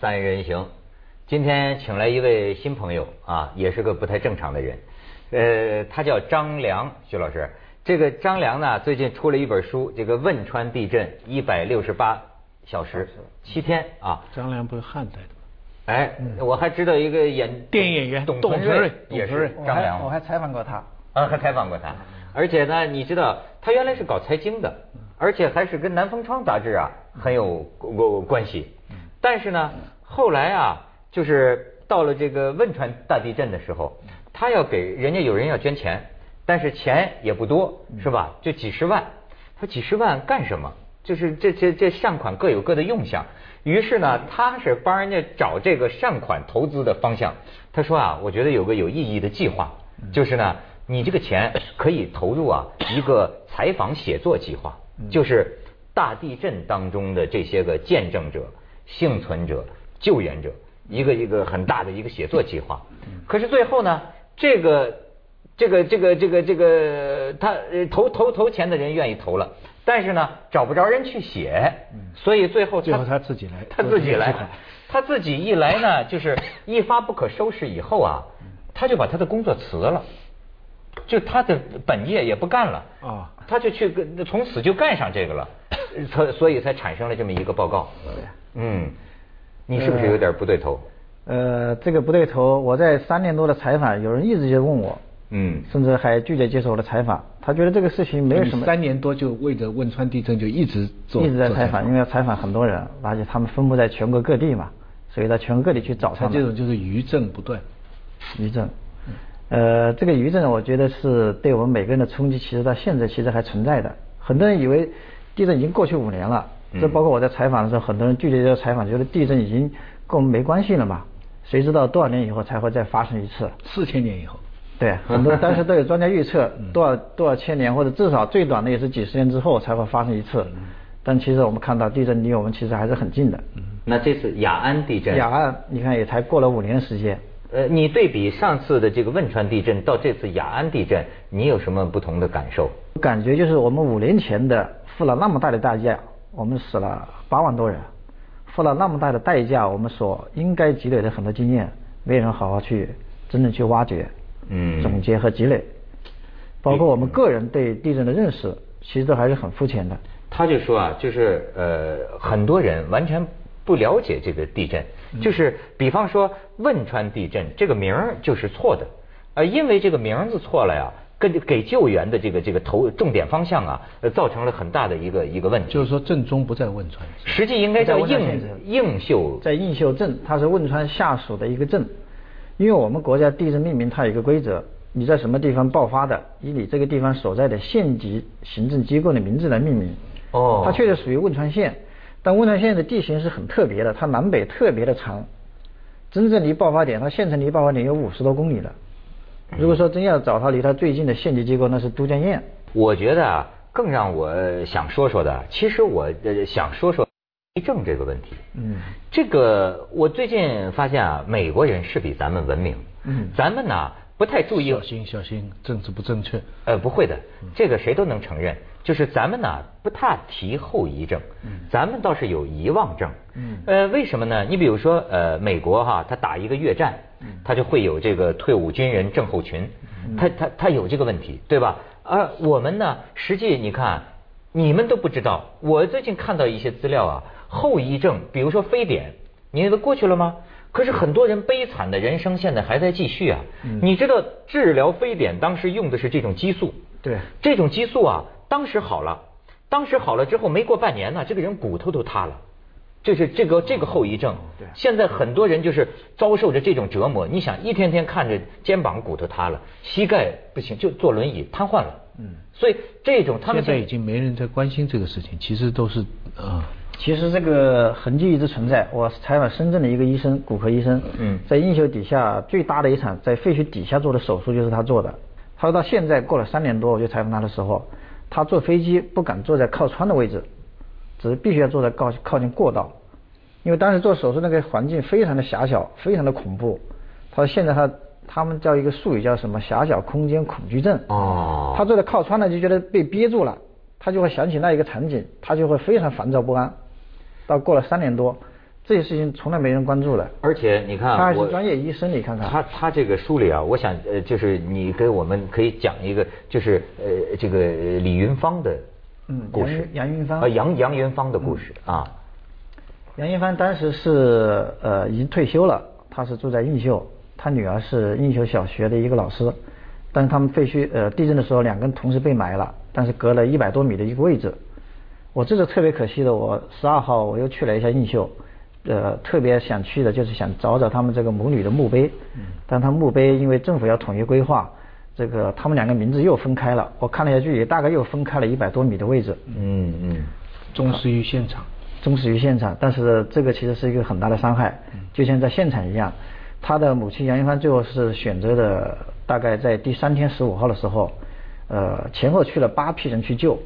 三人行，今天请来一位新朋友啊，也是个不太正常的人，呃，他叫张良，徐老师。这个张良呢，最近出了一本书，这个汶川地震一百六十八小时七天啊。张良不是汉代的吗？哎，我还知道一个演电影演员董存瑞也是张良，我还采访过他，啊，还采访过他。而且呢，你知道他原来是搞财经的，而且还是跟南风窗杂志啊很有关系。但是呢，后来啊，就是到了这个汶川大地震的时候，他要给人家有人要捐钱。但是钱也不多，是吧？就几十万。他几十万干什么？就是这这这善款各有各的用项。于是呢，他是帮人家找这个善款投资的方向。他说啊，我觉得有个有意义的计划，就是呢，你这个钱可以投入啊一个采访写作计划，就是大地震当中的这些个见证者、幸存者、救援者，一个一个很大的一个写作计划。可是最后呢，这个。这个这个这个这个，他投投投钱的人愿意投了，但是呢，找不着人去写，所以最后最后他自己来，他自己来，他自己一来呢，就是一发不可收拾以后啊，他就把他的工作辞了，就他的本业也不干了啊，他就去从此就干上这个了，所所以才产生了这么一个报告。嗯，你是不是有点不对头？呃，这个不对头，我在三年多的采访，有人一直就问我。嗯，甚至还拒绝接受我的采访。他觉得这个事情没有什么。三年多就为着汶川地震就一直做，一直在采访，因为要采访很多人，而且他们分布在全国各地嘛，所以到全国各地去找他们。这种就是余震不断。余震，呃，这个余震我觉得是对我们每个人的冲击，其实到现在其实还存在的。很多人以为地震已经过去五年了，这包括我在采访的时候，很多人拒绝接受采访，觉得地震已经跟我们没关系了嘛？谁知道多少年以后才会再发生一次？四千年以后。对，很多 当时都有专家预测，多少多少千年，或者至少最短的也是几十年之后才会发生一次。但其实我们看到地震离我们其实还是很近的。那这次雅安地震，雅安你看也才过了五年时间。呃，你对比上次的这个汶川地震到这次雅安地震，你有什么不同的感受？感觉就是我们五年前的付了那么大的代价，我们死了八万多人，付了那么大的代价，我们所应该积累的很多经验，没人好好去真正去挖掘。嗯，总结和积累，包括我们个人对地震的认识，其实都还是很肤浅的。他就说啊，就是呃，很多人完全不了解这个地震，就是比方说汶川地震这个名儿就是错的，呃，因为这个名字错了呀，跟给救援的这个这个投重点方向啊，造成了很大的一个一个问题。就是说震中不在汶川，实际应该叫应应秀，在映秀镇，它是汶川下属的一个镇。因为我们国家地震命名它有一个规则，你在什么地方爆发的，以你这个地方所在的县级行政机构的名字来命名。哦。它确实属于汶川县，但汶川县的地形是很特别的，它南北特别的长，真正离爆发点，它县城离爆发点有五十多公里了。如果说真要找他离他最近的县级机构，那是都江堰。我觉得啊，更让我想说说的，其实我想说说。癌症这个问题，嗯，这个我最近发现啊，美国人是比咱们文明，嗯，咱们呢不太注意，小心小心，政治不正确，呃，不会的，这个谁都能承认，就是咱们呢不太提后遗症，嗯，咱们倒是有遗忘症，嗯，呃，为什么呢？你比如说，呃，美国哈，他打一个越战，他就会有这个退伍军人症候群，他他他有这个问题，对吧？而我们呢，实际你看，你们都不知道，我最近看到一些资料啊。后遗症，比如说非典，你都过去了吗？可是很多人悲惨的人生现在还在继续啊。你知道治疗非典当时用的是这种激素，对，这种激素啊，当时好了，当时好了之后没过半年呢，这个人骨头都塌了，这是这个这个后遗症。对，现在很多人就是遭受着这种折磨。你想一天天看着肩膀骨头塌了，膝盖不行，就坐轮椅瘫痪了。嗯，所以这种他们现在已经没人在关心这个事情，其实都是啊。其实这个痕迹一直存在。我采访深圳的一个医生，骨科医生，嗯在硬秀底下最大的一场在废墟底下做的手术就是他做的。他说到现在过了三年多，我就采访他的时候，他坐飞机不敢坐在靠窗的位置，只是必须要坐在靠靠近过道，因为当时做手术那个环境非常的狭小，非常的恐怖。他说现在他他们叫一个术语叫什么狭小空间恐惧症。哦。他坐在靠窗呢，就觉得被憋住了，他就会想起那一个场景，他就会非常烦躁不安。到过了三年多，这些事情从来没人关注的。而且你看，他还是专业医生，你看看。他他这个书里啊，我想呃，就是你给我们可以讲一个，就是呃，这个李云芳的故事，杨杨云芳啊，杨杨云芳的故事啊。杨云芳当时是呃已经退休了，他是住在映秀，他女儿是映秀小学的一个老师，但是他们废墟呃地震的时候，两个人同时被埋了，但是隔了一百多米的一个位置。我这是特别可惜的，我十二号我又去了一下映秀，呃，特别想去的就是想找找他们这个母女的墓碑，但他墓碑因为政府要统一规划，这个他们两个名字又分开了，我看了一下距离，大概又分开了一百多米的位置。嗯嗯，忠实于现场。忠实于现场，但是这个其实是一个很大的伤害，就像在现场一样。他的母亲杨云芳最后是选择的，大概在第三天十五号的时候，呃，前后去了八批人去救，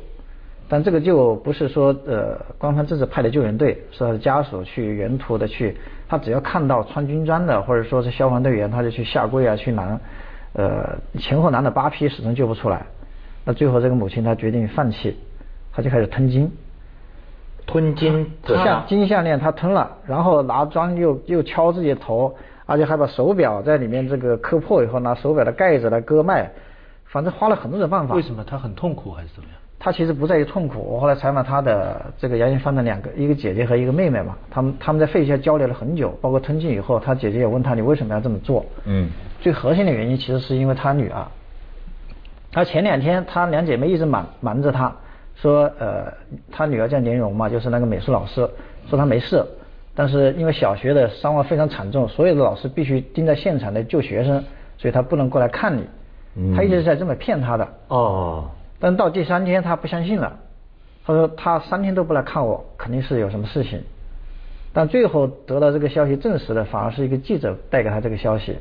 但这个救不是说呃官方正式派的救援队，是他的家属去沿途的去，他只要看到穿军装的或者说是消防队员，他就去下跪啊去拦，呃前后男的八批始终救不出来，那最后这个母亲她决定放弃，她就开始吞金。吞金，项金项链她吞了，然后拿砖又又敲自己的头，而且还把手表在里面这个磕破以后，拿手表的盖子来割脉，反正花了很多的办法。为什么她很痛苦还是怎么样？她其实不在于痛苦。我后来采访她的这个杨云芳的两个，一个姐姐和一个妹妹嘛，他们他们在废墟下交流了很久，包括吞金以后，她姐姐也问她你为什么要这么做？嗯。最核心的原因其实是因为他女儿，他前两天他两姐妹一直瞒瞒着他。说呃，他女儿叫连荣嘛，就是那个美术老师，说她没事，但是因为小学的伤亡非常惨重，所有的老师必须盯在现场来救学生，所以他不能过来看你。他一直在这么骗他的。哦。但到第三天他不相信了，他说他三天都不来看我，肯定是有什么事情。但最后得到这个消息证实的，反而是一个记者带给他这个消息，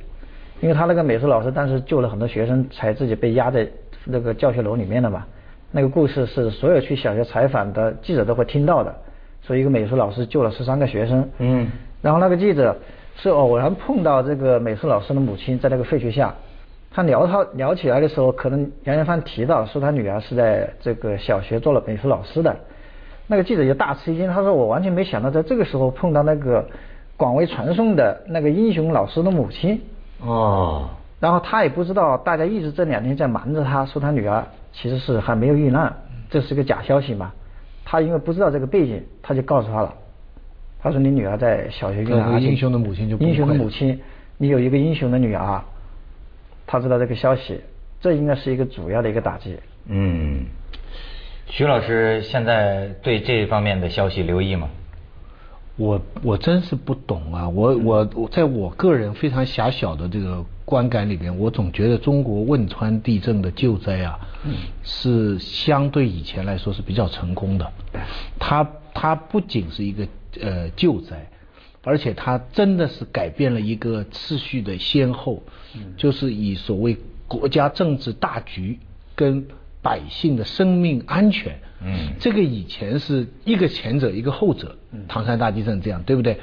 因为他那个美术老师当时救了很多学生，才自己被压在那个教学楼里面的嘛。那个故事是所有去小学采访的记者都会听到的，说一个美术老师救了十三个学生。嗯。然后那个记者是偶然碰到这个美术老师的母亲在那个废墟下，他聊他聊起来的时候，可能杨元芳提到说他女儿是在这个小学做了美术老师的，那个记者就大吃一惊，他说我完全没想到在这个时候碰到那个广为传颂的那个英雄老师的母亲。哦。然后他也不知道大家一直这两天在瞒着他说他女儿。其实是还没有遇难，这是个假消息嘛？他因为不知道这个背景，他就告诉他了。他说：“你女儿在小学遇难，英雄的母亲就英雄的母亲，你有一个英雄的女儿。”他知道这个消息，这应该是一个主要的一个打击。嗯，徐老师现在对这方面的消息留意吗？我我真是不懂啊！我我我在我个人非常狭小的这个观感里边，我总觉得中国汶川地震的救灾啊，是相对以前来说是比较成功的。它它不仅是一个呃救灾，而且它真的是改变了一个次序的先后，就是以所谓国家政治大局跟。百姓的生命安全，嗯，这个以前是一个前者一个后者，唐山大地震这样，对不对？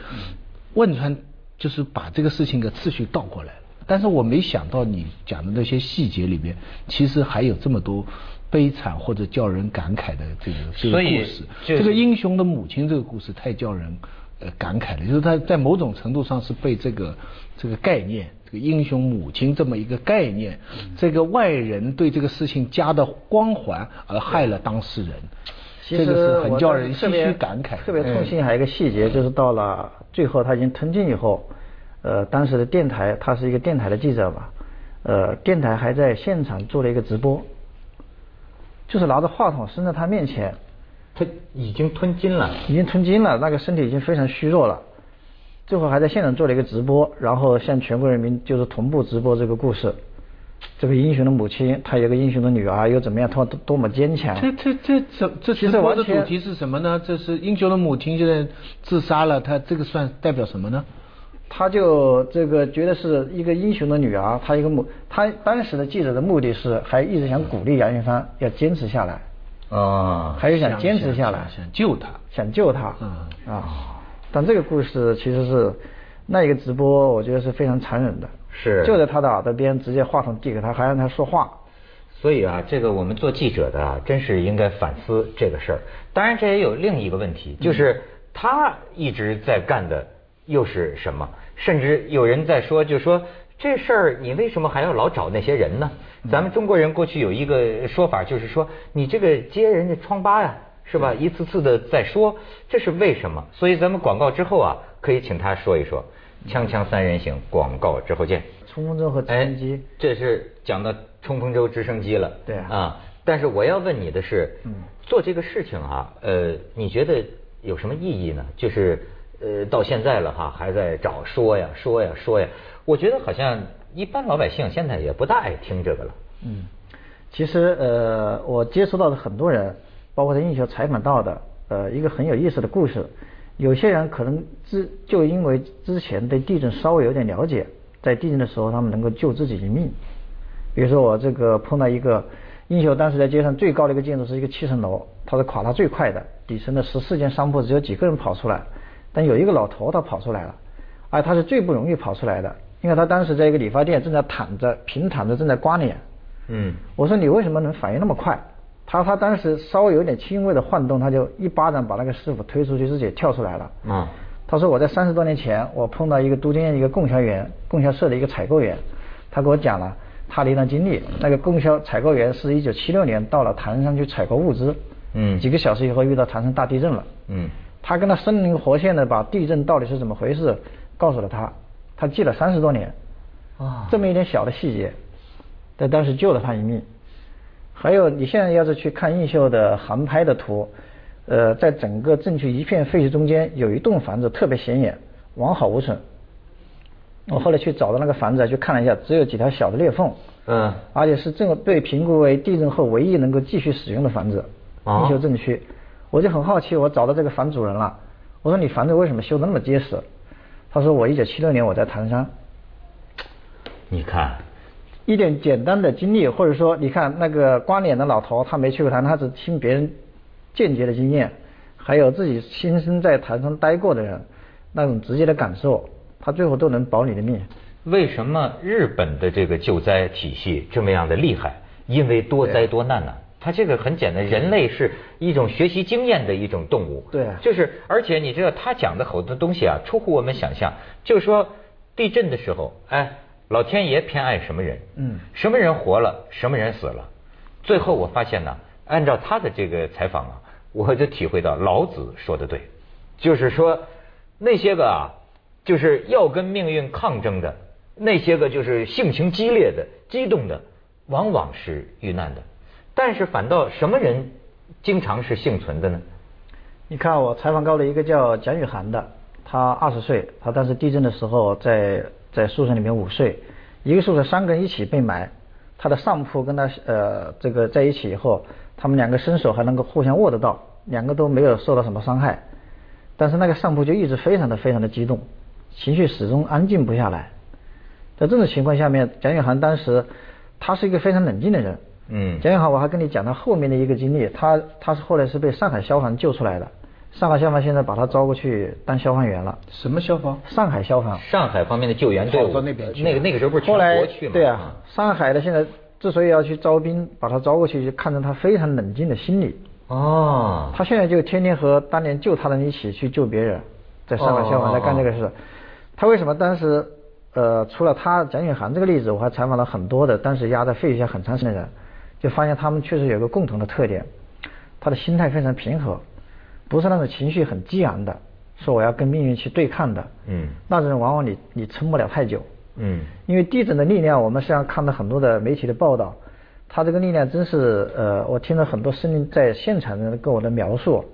汶川就是把这个事情的次序倒过来了。但是我没想到你讲的那些细节里面，其实还有这么多悲惨或者叫人感慨的这个这个故事。这个英雄的母亲这个故事太叫人呃感慨了，就是他在某种程度上是被这个这个概念。这个英雄母亲这么一个概念，这个外人对这个事情加的光环而害了当事人，这个是很叫人唏嘘感慨。特别痛心还有一个细节，就是到了最后他已经吞进以后，呃，当时的电台他是一个电台的记者吧，呃，电台还在现场做了一个直播，就是拿着话筒伸在他面前，他已经吞金了，已经吞金了，那个身体已经非常虚弱了。最后还在现场做了一个直播，然后向全国人民就是同步直播这个故事。这个英雄的母亲，她有个英雄的女儿，又怎么样？她多多么坚强？这这这这这直播的主题是什么呢？这是英雄的母亲现在自杀了，她这个算代表什么呢？他就这个觉得是一个英雄的女儿，她一个目，他当时的记者的目的是还一直想鼓励杨云芳要坚持下来。啊。还有想坚持下来，想救她，想救她。嗯啊。但这个故事其实是那一个直播，我觉得是非常残忍的。是。就在他的耳朵边，直接话筒递给他，还让他说话。所以啊，这个我们做记者的啊，真是应该反思这个事儿。当然，这也有另一个问题，就是他。他一直在干的又是什么？甚至有人在说，就说这事儿你为什么还要老找那些人呢？咱们中国人过去有一个说法，就是说你这个揭人家疮疤呀，是吧？一次次的在说，这是为什么？所以咱们广告之后啊，可以请他说一说。锵锵三人行，广告之后见。冲锋舟和直升机，这是讲到冲锋舟、直升机了。对啊。但是我要问你的是，嗯，做这个事情啊，呃，你觉得有什么意义呢？就是呃，到现在了哈，还在找说呀说呀说呀。我觉得好像一般老百姓现在也不大爱听这个了。嗯，其实呃，我接触到的很多人，包括在印球采访到的，呃，一个很有意思的故事。有些人可能之就因为之前对地震稍微有点了解，在地震的时候他们能够救自己一命。比如说我这个碰到一个。英雄当时在街上最高的一个建筑是一个七层楼，它是垮塌最快的，底层的十四间商铺只有几个人跑出来，但有一个老头他跑出来了，而他是最不容易跑出来的，因为他当时在一个理发店正在躺着平躺着正在刮脸。嗯。我说你为什么能反应那么快？他他当时稍微有点轻微的晃动，他就一巴掌把那个师傅推出去，自己跳出来了。嗯。他说我在三十多年前，我碰到一个都江堰一个供销员，供销社的一个采购员，他给我讲了。他的一段经历，那个供销采购员是一九七六年到了唐山去采购物资，嗯，几个小时以后遇到唐山大地震了，嗯，他跟他生灵活现的把地震到底是怎么回事告诉了他，他记了三十多年，啊，这么一点小的细节，在当时救了他一命。还有你现在要是去看映秀的航拍的图，呃，在整个震区一片废墟中间有一栋房子特别显眼，完好无损。我后来去找到那个房子去看了一下，只有几条小的裂缝，嗯，而且是正被评估为地震后唯一能够继续使用的房子，映秀震区，我就很好奇，我找到这个房主人了，我说你房子为什么修的那么结实？他说我一九七六年我在唐山，你看，一点简单的经历，或者说你看那个刮脸的老头，他没去过唐山，他只听别人间接的经验，还有自己亲身在唐山待过的人那种直接的感受。他最后都能保你的命。为什么日本的这个救灾体系这么样的厉害？因为多灾多难呢。他这个很简单，人类是一种学习经验的一种动物。对。就是，而且你知道他讲的好多东西啊，出乎我们想象。就是说，地震的时候，哎，老天爷偏爱什么人？嗯。什么人活了，什么人死了？最后我发现呢，按照他的这个采访啊，我就体会到老子说的对，就是说那些个啊。就是要跟命运抗争的那些个，就是性情激烈的、激动的，往往是遇难的。但是反倒什么人经常是幸存的呢？你看，我采访到了一个叫蒋雨涵的，他二十岁，他当时地震的时候在在宿舍里面午睡，一个宿舍三个人一起被埋，他的上铺跟他呃这个在一起以后，他们两个伸手还能够互相握得到，两个都没有受到什么伤害，但是那个上铺就一直非常的非常的激动。情绪始终安静不下来，在这种情况下面，蒋远航当时他是一个非常冷静的人。嗯。蒋远航，我还跟你讲他后面的一个经历，他他是后来是被上海消防救出来的，上海消防现在把他招过去当消防员了。什么消防？上海消防。上海方面的救援队伍。到那边去。那个那个时候不是全国去吗？对啊，上海的现在之所以要去招兵，把他招过去，就看着他非常冷静的心理。哦。他现在就天天和当年救他的人一起去救别人，在上海消防在干这个事。他为什么当时，呃，除了他蒋雪涵这个例子，我还采访了很多的当时压在废墟下很长时间的人，就发现他们确实有个共同的特点，他的心态非常平和，不是那种情绪很激昂的，说我要跟命运去对抗的。嗯。那种人往往你你撑不了太久。嗯。因为地震的力量，我们实际上看到很多的媒体的报道，它这个力量真是，呃，我听了很多生命在现场的人跟我的描述，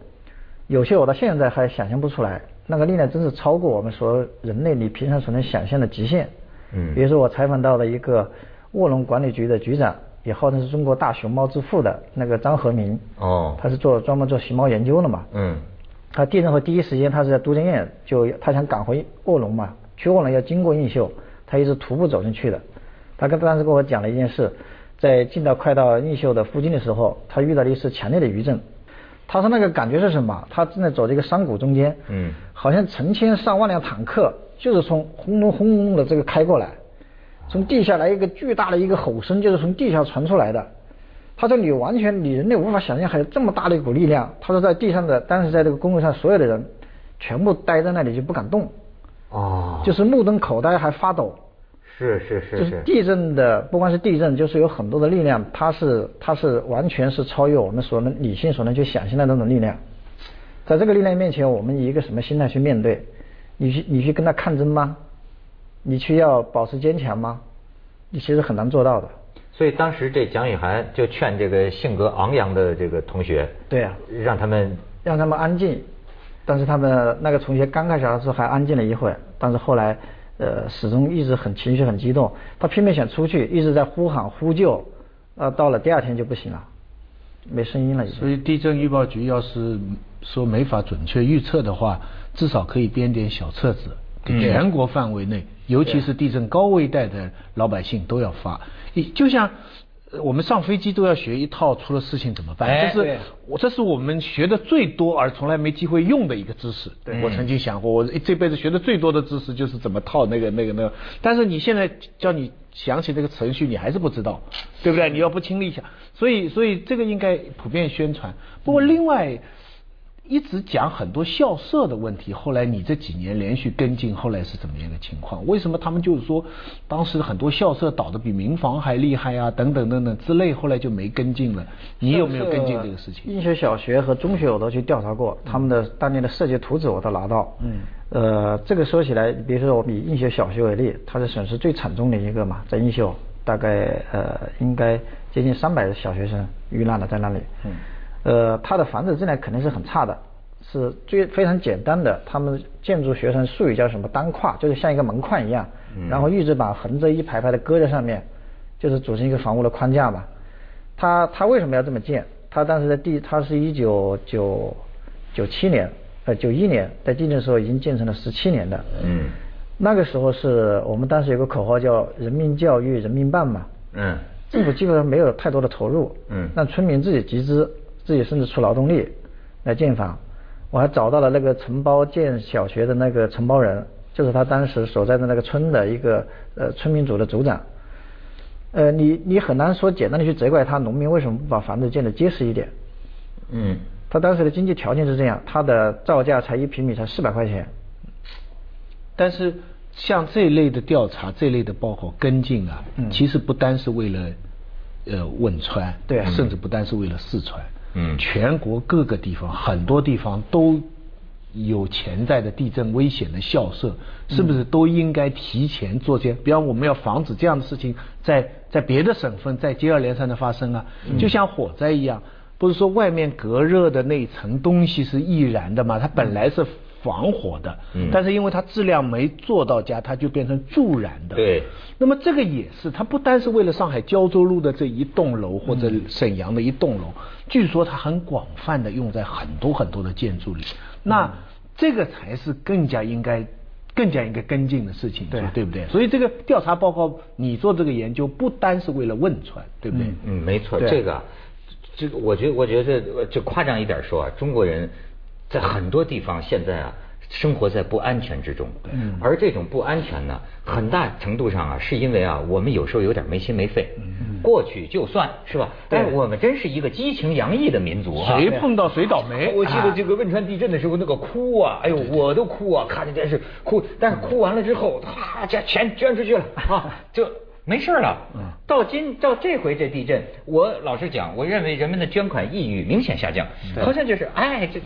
有些我到现在还想象不出来。那个力量真是超过我们所人类你平常所能想象的极限。嗯。比如说我采访到了一个卧龙管理局的局长，也号称是中国大熊猫之父的那个张和民。哦。他是做专门做熊猫研究的嘛。嗯。他地震后第一时间，他是在都江堰，就他想赶回卧龙嘛，去卧龙要经过映秀，他一直徒步走进去的。他跟当时跟我讲了一件事，在进到快到映秀的附近的时候，他遇到了一次强烈的余震。他说那个感觉是什么？他正在走这个山谷中间，嗯，好像成千上万辆坦克就是从轰隆轰隆的这个开过来，从地下来一个巨大的一个吼声，就是从地下传出来的。他说你完全你人类无法想象还有这么大的一股力量。他说在地上的当时在这个公路上所有的人全部呆在那里就不敢动。哦。就是目瞪口呆还发抖。是是是。就是地震的，不光是地震，就是有很多的力量，它是它是完全是超越我们所能理性所能去想象的那种力量。在这个力量面前，我们以一个什么心态去面对？你去你去跟他抗争吗？你去要保持坚强吗？你其实很难做到的。所以当时这蒋雨涵就劝这个性格昂扬的这个同学，对啊，让他们让他们安静。但是他们那个同学刚开始的时候还安静了一会儿，但是后来呃始终一直很情绪很激动，他拼命想出去，一直在呼喊呼救，啊到了第二天就不行了，没声音了已经。所以地震预报局要是说没法准确预测的话，至少可以编点小册子，给全国范围内，尤其是地震高危带的老百姓都要发。就像我们上飞机都要学一套出了事情怎么办，这是我这是我们学的最多而从来没机会用的一个知识。我曾经想过，我这辈子学的最多的知识就是怎么套那个那个那个。但是你现在叫你想起这个程序，你还是不知道，对不对？你要不亲历一下，所以所以这个应该普遍宣传。不过另外。一直讲很多校舍的问题，后来你这几年连续跟进，后来是怎么样的情况？为什么他们就是说，当时很多校舍倒的比民房还厉害啊，等等等等之类，后来就没跟进了。你有没有跟进这个事情？应秀小学和中学我都去调查过，他们的当年的设计图纸我都拿到。嗯。呃，这个说起来，比如说我们以应秀小学为例，它是损失最惨重的一个嘛，在应秀大概呃应该接近三百小学生遇难了在那里。嗯。呃，它的房子质量肯定是很差的，是最非常简单的。他们建筑学上术语叫什么单跨，就是像一个门框一样，然后预制板横着一排排的搁在上面，就是组成一个房屋的框架嘛。他他为什么要这么建？他当时在地，他是一九九九七年，呃九一年在地震的时候已经建成了十七年的。嗯。那个时候是我们当时有个口号叫“人民教育人民办”嘛。嗯。政府基本上没有太多的投入。嗯。让村民自己集资。自己甚至出劳动力来建房，我还找到了那个承包建小学的那个承包人，就是他当时所在的那个村的一个呃村民组的组长。呃，你你很难说简单的去责怪他农民为什么不把房子建得结实一点。嗯。他当时的经济条件是这样，他的造价才一平米才四百块钱。但是像这类的调查，这类的报告跟进啊，其实不单是为了呃汶川，对，甚至不单是为了四川。嗯，全国各个地方很多地方都有潜在的地震危险的校舍，是不是都应该提前做些？比方我们要防止这样的事情在在别的省份再接二连三的发生啊？就像火灾一样，不是说外面隔热的那层东西是易燃的吗？它本来是。防火的，但是因为它质量没做到家，它就变成助燃的。对，那么这个也是，它不单是为了上海胶州路的这一栋楼或者沈阳的一栋楼，据说它很广泛的用在很多很多的建筑里。那这个才是更加应该、更加应该跟进的事情，对对不对？所以这个调查报告，你做这个研究，不单是为了汶川，对不对？嗯，没错，这个，这个，我觉得，我觉得，就夸张一点说啊，中国人。在很多地方，现在啊，生活在不安全之中。嗯。而这种不安全呢，很大程度上啊，是因为啊，我们有时候有点没心没肺。嗯。过去就算是吧，但我们真是一个激情洋溢的民族啊。谁碰到谁倒霉。我记得这个汶川地震的时候，那个哭啊，哎呦，我都哭啊，看着电视哭。但是哭完了之后，哈，这钱捐出去了 啊，就没事了。嗯。到今到这回这地震，我老实讲，我认为人们的捐款意欲明显下降，好像就是哎这。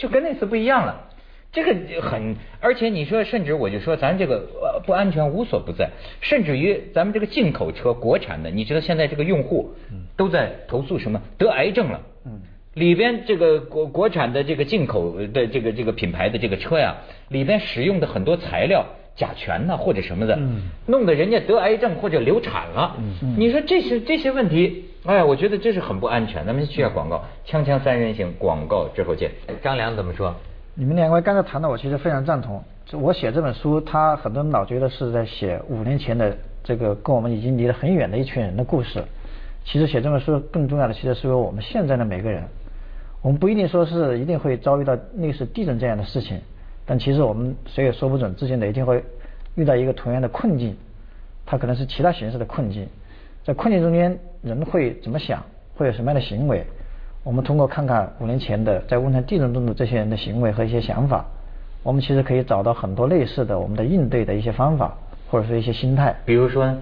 就跟那次不一样了，这个很，而且你说，甚至我就说，咱这个呃不安全无所不在，甚至于咱们这个进口车国产的，你知道现在这个用户都在投诉什么？得癌症了。嗯。里边这个国国产的这个进口的这个这个品牌的这个车呀，里边使用的很多材料甲醛呐或者什么的，弄得人家得癌症或者流产了。嗯。你说这些这些问题？哎，我觉得这是很不安全。咱们去下广告，锵锵三人行，广告之后见。张良怎么说？你们两位刚才谈的，我其实非常赞同。我写这本书，他很多人老觉得是在写五年前的这个跟我们已经离得很远的一群人的故事。其实写这本书更重要的，其实是为我们现在的每个人。我们不一定说是一定会遭遇到类似地震这样的事情，但其实我们谁也说不准，自己哪一天会遇到一个同样的困境。它可能是其他形式的困境。在困境中间，人会怎么想？会有什么样的行为？我们通过看看五年前的在汶川地震中的这些人的行为和一些想法，我们其实可以找到很多类似的我们的应对的一些方法，或者说一些心态。比如说，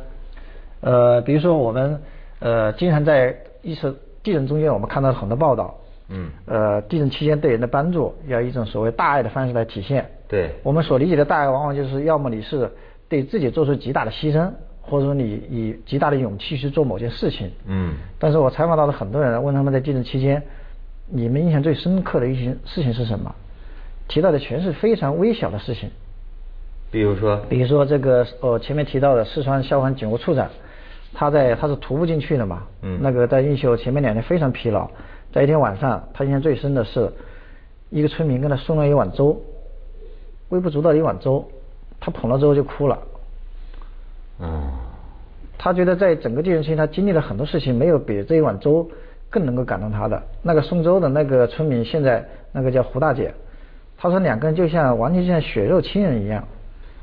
呃，比如说我们呃经常在一次地震中间，我们看到很多报道。嗯。呃，地震期间对人的帮助，要一种所谓大爱的方式来体现。对。我们所理解的大爱，往往就是要么你是对自己做出极大的牺牲，或者说你以极大的勇气去做某件事情。嗯。但是我采访到了很多人，问他们在地震期间，你们印象最深刻的一些事情是什么？提到的全是非常微小的事情。比如说。比如说这个呃前面提到的四川消防警务处长，他在他是徒步进去的嘛。嗯。那个在映秀前面两天非常疲劳，在一天晚上，他印象最深的是，一个村民跟他送了一碗粥，微不足道的一碗粥，他捧了之后就哭了。嗯。他觉得在整个地震期间，他经历了很多事情，没有比这一碗粥更能够感动他的。那个送粥的那个村民，现在那个叫胡大姐，她说两个人就像完全就像血肉亲人一样，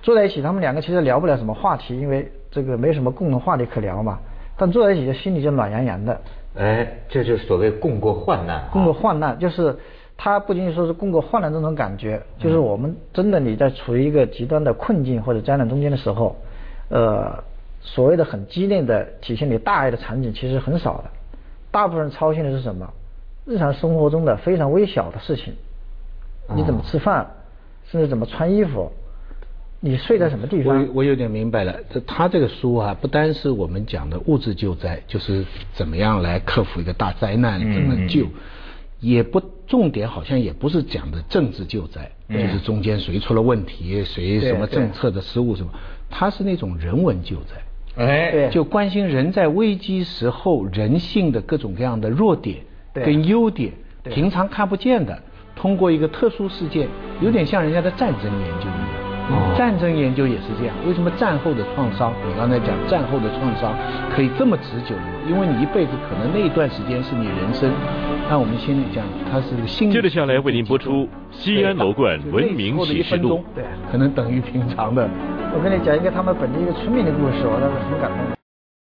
坐在一起，他们两个其实聊不了什么话题，因为这个没什么共同话题可聊嘛。但坐在一起，就心里就暖洋洋的。哎，这就是所谓共过患难。共过患难，就是他不仅仅说是共过患难这种感觉，就是我们真的你在处于一个极端的困境或者灾难中间的时候，呃。所谓的很激烈的体现你大爱的场景其实很少的，大部分人操心的是什么？日常生活中的非常微小的事情，你怎么吃饭，甚至怎么穿衣服，你睡在什么地方？我我有点明白了，这他这个书啊，不单是我们讲的物质救灾，就是怎么样来克服一个大灾难，怎么救，也不重点好像也不是讲的政治救灾，就是中间谁出了问题，谁什么政策的失误什么，他是那种人文救灾。哎，就关心人在危机时候人性的各种各样的弱点跟优点，平常看不见的，通过一个特殊事件，有点像人家的战争研究一样。战争研究也是这样，为什么战后的创伤？你刚才讲战后的创伤可以这么持久？因为你一辈子可能那一段时间是你人生。那我们先讲，它是心。接着下来为您播出《西安楼冠文明启示录》，对，可能等于平常的。我跟你讲一个他们本地一个村民的故事，我当时很感动。